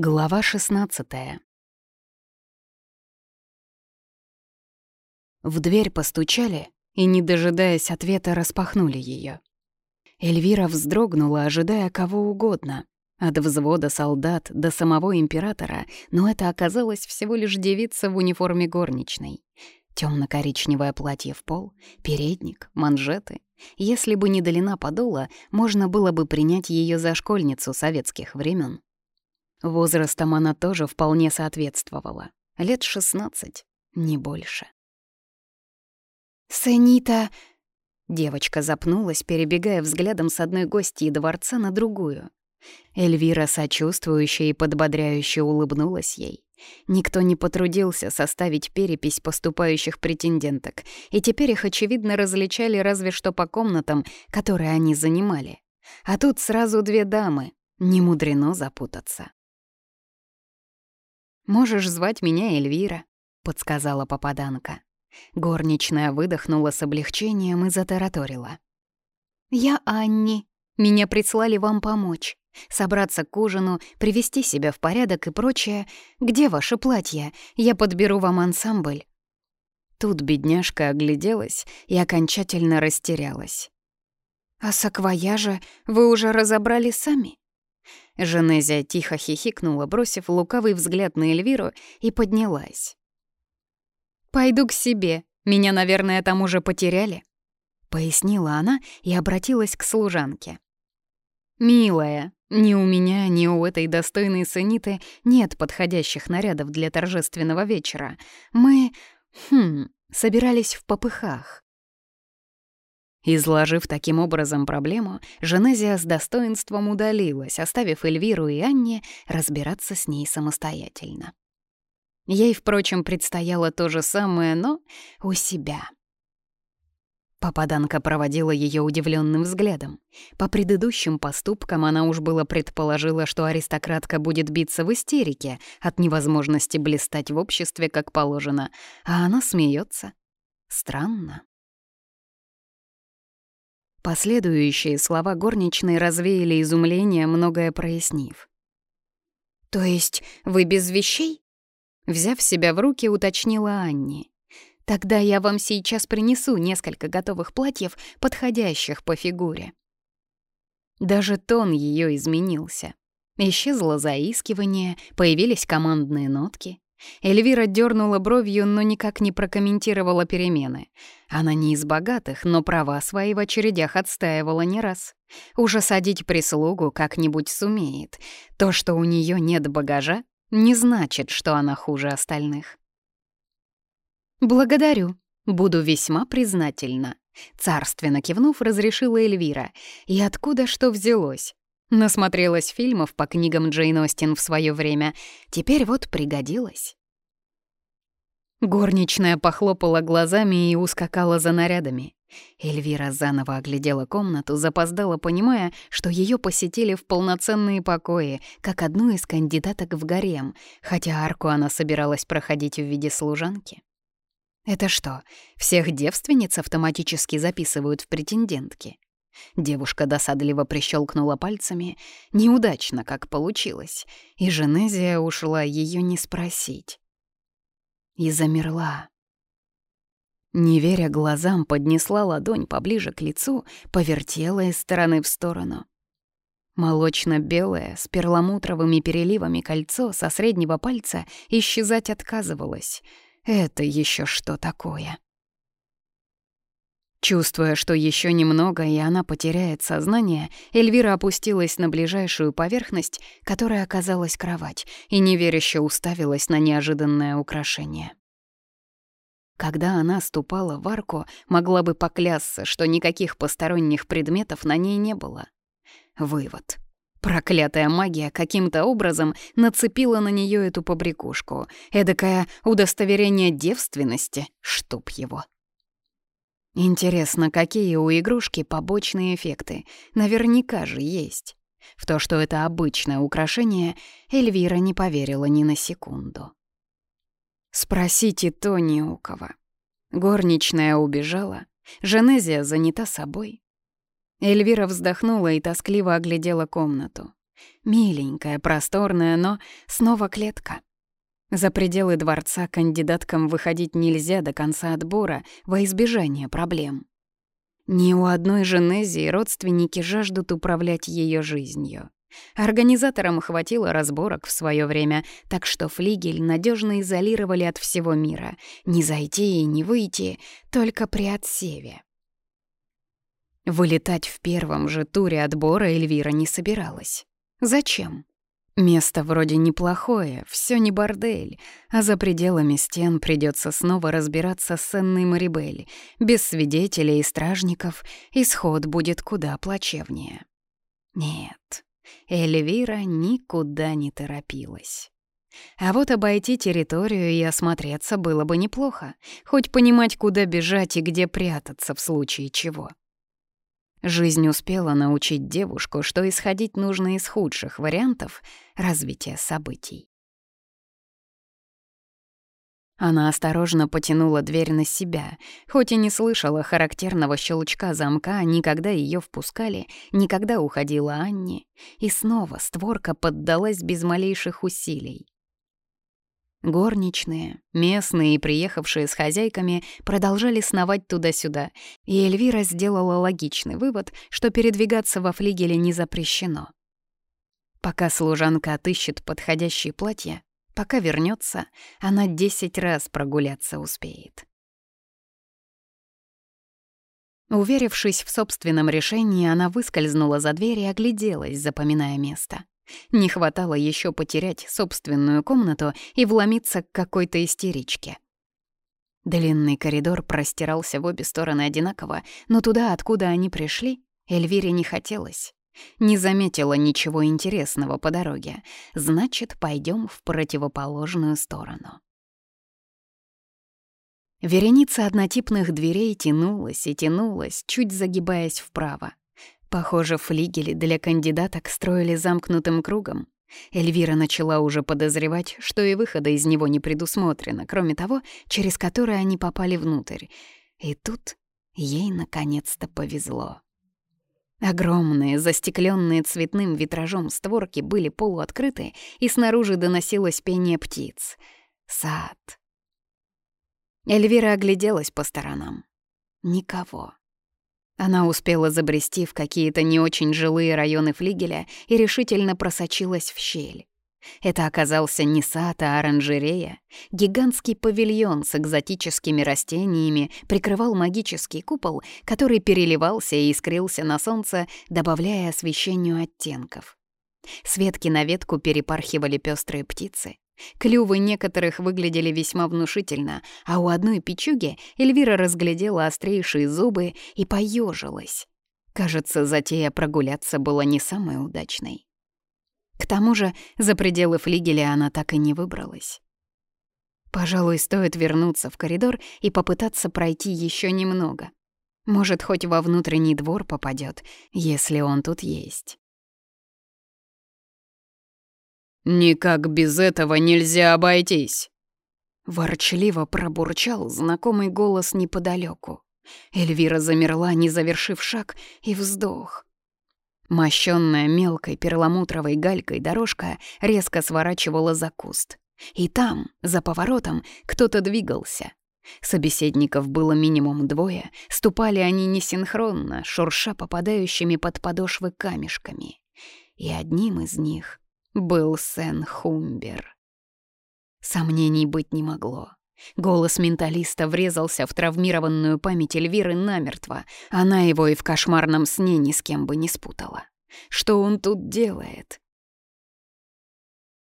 Глава 16 В дверь постучали и, не дожидаясь ответа, распахнули ее. Эльвира вздрогнула, ожидая кого угодно. От взвода солдат до самого императора, но это оказалось всего лишь девица в униформе горничной. Темно-коричневое платье в пол, передник, манжеты. Если бы не долина подола, можно было бы принять ее за школьницу советских времен. Возрастом она тоже вполне соответствовала. Лет шестнадцать, не больше. «Санита...» Девочка запнулась, перебегая взглядом с одной гостьи дворца на другую. Эльвира сочувствующе и подбодряюще улыбнулась ей. Никто не потрудился составить перепись поступающих претенденток, и теперь их, очевидно, различали разве что по комнатам, которые они занимали. А тут сразу две дамы. Не мудрено запутаться. «Можешь звать меня Эльвира», — подсказала попаданка. Горничная выдохнула с облегчением и затараторила. «Я Анни. Меня прислали вам помочь. Собраться к ужину, привести себя в порядок и прочее. Где ваше платье? Я подберу вам ансамбль». Тут бедняжка огляделась и окончательно растерялась. «А саквояжа вы уже разобрали сами?» Женезия тихо хихикнула, бросив лукавый взгляд на Эльвиру, и поднялась. «Пойду к себе. Меня, наверное, там уже потеряли», — пояснила она и обратилась к служанке. «Милая, ни у меня, ни у этой достойной саниты нет подходящих нарядов для торжественного вечера. Мы, хм, собирались в попыхах. Изложив таким образом проблему, Женезия с достоинством удалилась, оставив Эльвиру и Анне разбираться с ней самостоятельно. Ей, впрочем, предстояло то же самое, но у себя. Попаданка проводила ее удивленным взглядом. По предыдущим поступкам она уж было предположила, что аристократка будет биться в истерике от невозможности блистать в обществе как положено, а она смеется. Странно. Последующие слова горничной развеяли изумление, многое прояснив. «То есть вы без вещей?» Взяв себя в руки, уточнила Анни. «Тогда я вам сейчас принесу несколько готовых платьев, подходящих по фигуре». Даже тон ее изменился. Исчезло заискивание, появились командные нотки. Эльвира дернула бровью, но никак не прокомментировала перемены. Она не из богатых, но права свои в очередях отстаивала не раз. Уже садить прислугу как-нибудь сумеет. То, что у нее нет багажа, не значит, что она хуже остальных. «Благодарю. Буду весьма признательна», — царственно кивнув, разрешила Эльвира. «И откуда что взялось? Насмотрелась фильмов по книгам Джейн Остин в свое время. Теперь вот пригодилась. Горничная похлопала глазами и ускакала за нарядами. Эльвира заново оглядела комнату, запоздала, понимая, что ее посетили в полноценные покои, как одну из кандидаток в гарем, хотя арку она собиралась проходить в виде служанки. Это что, всех девственниц автоматически записывают в претендентки? Девушка досадливо прищелкнула пальцами. Неудачно, как получилось. И Женезия ушла ее не спросить. И замерла. Не веря глазам, поднесла ладонь поближе к лицу, повертела из стороны в сторону. Молочно-белое, с перламутровыми переливами кольцо со среднего пальца исчезать отказывалось. Это еще что такое? Чувствуя, что еще немного, и она потеряет сознание, Эльвира опустилась на ближайшую поверхность, которая оказалась кровать, и неверяще уставилась на неожиданное украшение. Когда она ступала в арку, могла бы поклясться, что никаких посторонних предметов на ней не было. Вывод. Проклятая магия каким-то образом нацепила на нее эту побрякушку. Эдакое удостоверение девственности, чтоб его. Интересно, какие у игрушки побочные эффекты? Наверняка же есть. В то, что это обычное украшение, Эльвира не поверила ни на секунду. Спросите то не у кого. Горничная убежала, Женезия занята собой. Эльвира вздохнула и тоскливо оглядела комнату. Миленькая, просторная, но снова клетка. За пределы дворца кандидаткам выходить нельзя до конца отбора во избежание проблем. Ни у одной Женезии родственники жаждут управлять ее жизнью. Организаторам хватило разборок в свое время, так что флигель надежно изолировали от всего мира. Не зайти и не выйти, только при отсеве. Вылетать в первом же туре отбора Эльвира не собиралась. Зачем? Место вроде неплохое, все не бордель, а за пределами стен придется снова разбираться с Энной Марибель. Без свидетелей и стражников исход будет куда плачевнее. Нет, Эльвира никуда не торопилась. А вот обойти территорию и осмотреться было бы неплохо, хоть понимать, куда бежать и где прятаться в случае чего. Жизнь успела научить девушку, что исходить нужно из худших вариантов развития событий. Она осторожно потянула дверь на себя, хоть и не слышала характерного щелчка замка, никогда ее впускали, никогда уходила Анни, и снова створка поддалась без малейших усилий. Горничные, местные и приехавшие с хозяйками продолжали сновать туда-сюда, и Эльвира сделала логичный вывод, что передвигаться во флигеле не запрещено. Пока служанка отыщет подходящее платье, пока вернется, она десять раз прогуляться успеет. Уверившись в собственном решении, она выскользнула за дверь и огляделась, запоминая место. Не хватало еще потерять собственную комнату и вломиться к какой-то истеричке. Длинный коридор простирался в обе стороны одинаково, но туда, откуда они пришли, Эльвире не хотелось. Не заметила ничего интересного по дороге. Значит, пойдем в противоположную сторону. Вереница однотипных дверей тянулась и тянулась, чуть загибаясь вправо. Похоже, флигели для кандидаток строили замкнутым кругом. Эльвира начала уже подозревать, что и выхода из него не предусмотрено, кроме того, через который они попали внутрь. И тут ей наконец-то повезло. Огромные, застекленные цветным витражом створки были полуоткрыты, и снаружи доносилось пение птиц. Сад. Эльвира огляделась по сторонам. Никого. Она успела забрести в какие-то не очень жилые районы флигеля и решительно просочилась в щель. Это оказался не сад, а оранжерея. Гигантский павильон с экзотическими растениями прикрывал магический купол, который переливался и искрился на солнце, добавляя освещению оттенков. С ветки на ветку перепархивали пестрые птицы. Клювы некоторых выглядели весьма внушительно, а у одной печуги Эльвира разглядела острейшие зубы и поежилась. Кажется, затея прогуляться была не самой удачной. К тому же за пределы флигеля она так и не выбралась. Пожалуй, стоит вернуться в коридор и попытаться пройти еще немного. Может, хоть во внутренний двор попадет, если он тут есть. «Никак без этого нельзя обойтись!» Ворчливо пробурчал знакомый голос неподалеку. Эльвира замерла, не завершив шаг, и вздох. Мощенная мелкой перламутровой галькой дорожка резко сворачивала за куст. И там, за поворотом, кто-то двигался. Собеседников было минимум двое, ступали они несинхронно, шурша попадающими под подошвы камешками. И одним из них был Сен Хумбер. Сомнений быть не могло. Голос менталиста врезался в травмированную память Эльвиры намертво. Она его и в кошмарном сне ни с кем бы не спутала. Что он тут делает?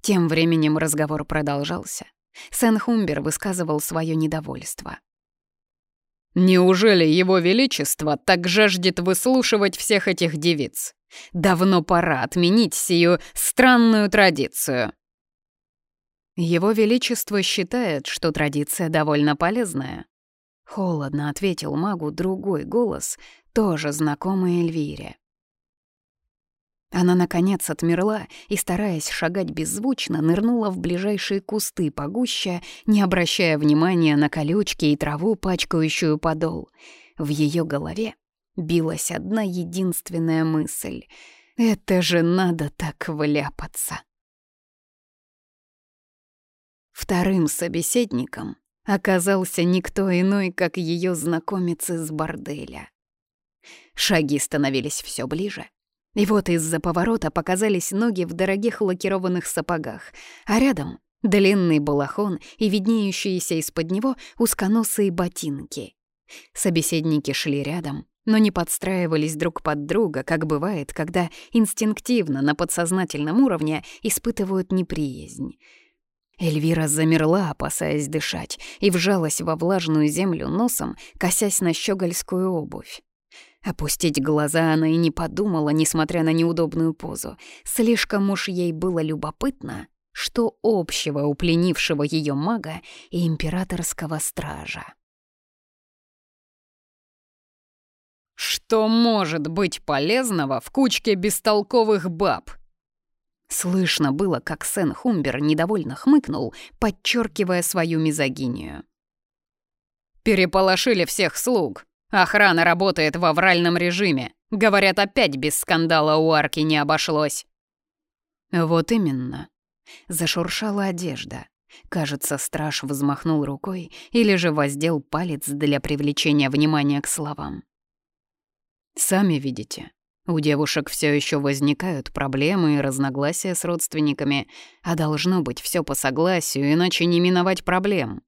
Тем временем разговор продолжался. Сен Хумбер высказывал свое недовольство. «Неужели его величество так жаждет выслушивать всех этих девиц? Давно пора отменить сию странную традицию. Его Величество считает, что традиция довольно полезная. Холодно ответил магу другой голос, тоже знакомый Эльвире. Она, наконец, отмерла и, стараясь шагать беззвучно, нырнула в ближайшие кусты погуще, не обращая внимания на колючки и траву, пачкающую подол. В ее голове билась одна единственная мысль. Это же надо так вляпаться. Вторым собеседником оказался никто иной, как ее знакомец из борделя. Шаги становились все ближе. И вот из-за поворота показались ноги в дорогих лакированных сапогах, а рядом — длинный балахон и виднеющиеся из-под него узконосые ботинки. Собеседники шли рядом, но не подстраивались друг под друга, как бывает, когда инстинктивно на подсознательном уровне испытывают неприязнь. Эльвира замерла, опасаясь дышать, и вжалась во влажную землю носом, косясь на щегольскую обувь. Опустить глаза она и не подумала, несмотря на неудобную позу. Слишком уж ей было любопытно, что общего у пленившего ее мага и императорского стража. «Что может быть полезного в кучке бестолковых баб?» Слышно было, как Сен Хумбер недовольно хмыкнул, подчеркивая свою мизогинию. «Переполошили всех слуг. Охрана работает в авральном режиме. Говорят, опять без скандала у арки не обошлось». «Вот именно». Зашуршала одежда. Кажется, страж взмахнул рукой или же воздел палец для привлечения внимания к словам. «Сами видите, у девушек все еще возникают проблемы и разногласия с родственниками, а должно быть все по согласию, иначе не миновать проблем.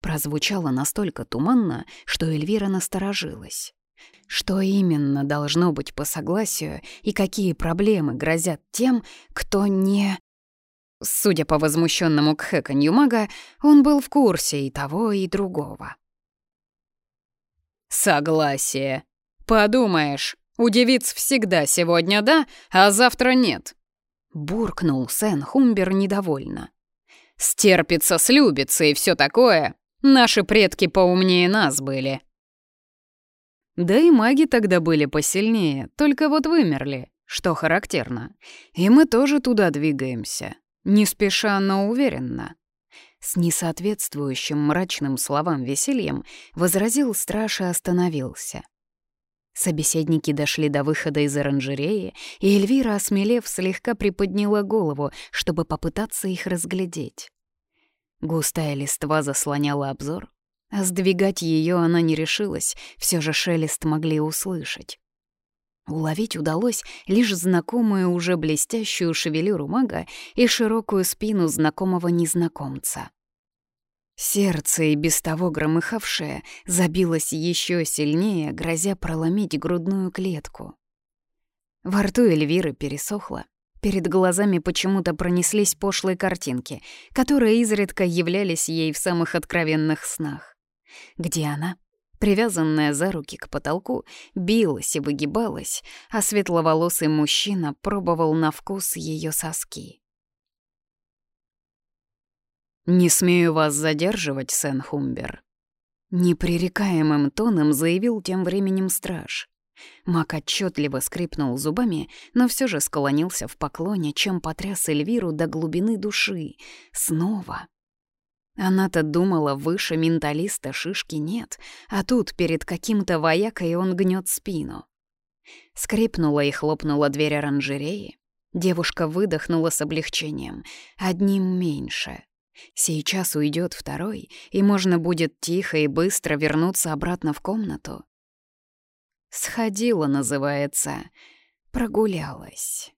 Прозвучало настолько туманно, что Эльвира насторожилась. Что именно должно быть по согласию и какие проблемы грозят тем, кто не... Судя по возмущенному кхэканью мага, он был в курсе и того, и другого. «Согласие», «Подумаешь, у девиц всегда сегодня да, а завтра нет», — буркнул Сен Хумбер недовольно. «Стерпится, слюбится и все такое. Наши предки поумнее нас были». Да и маги тогда были посильнее, только вот вымерли, что характерно. И мы тоже туда двигаемся. Не спеша, но уверенно. С несоответствующим мрачным словам весельем возразил страж и остановился. Собеседники дошли до выхода из оранжереи, и Эльвира, осмелев, слегка приподняла голову, чтобы попытаться их разглядеть. Густая листва заслоняла обзор, а сдвигать ее она не решилась, все же шелест могли услышать. Уловить удалось лишь знакомую уже блестящую шевелюру мага и широкую спину знакомого незнакомца. Сердце, и без того громыхавшее, забилось еще сильнее, грозя проломить грудную клетку. Во рту Эльвиры пересохло. Перед глазами почему-то пронеслись пошлые картинки, которые изредка являлись ей в самых откровенных снах. Где она, привязанная за руки к потолку, билась и выгибалась, а светловолосый мужчина пробовал на вкус ее соски. «Не смею вас задерживать, Сен Хумбер», — непререкаемым тоном заявил тем временем страж. Мак отчетливо скрипнул зубами, но все же склонился в поклоне, чем потряс Эльвиру до глубины души. Снова. Она-то думала, выше менталиста шишки нет, а тут перед каким-то воякой он гнет спину. Скрипнула и хлопнула дверь оранжереи. Девушка выдохнула с облегчением. Одним меньше. Сейчас уйдет второй, и можно будет тихо и быстро вернуться обратно в комнату. Сходила, называется, прогулялась.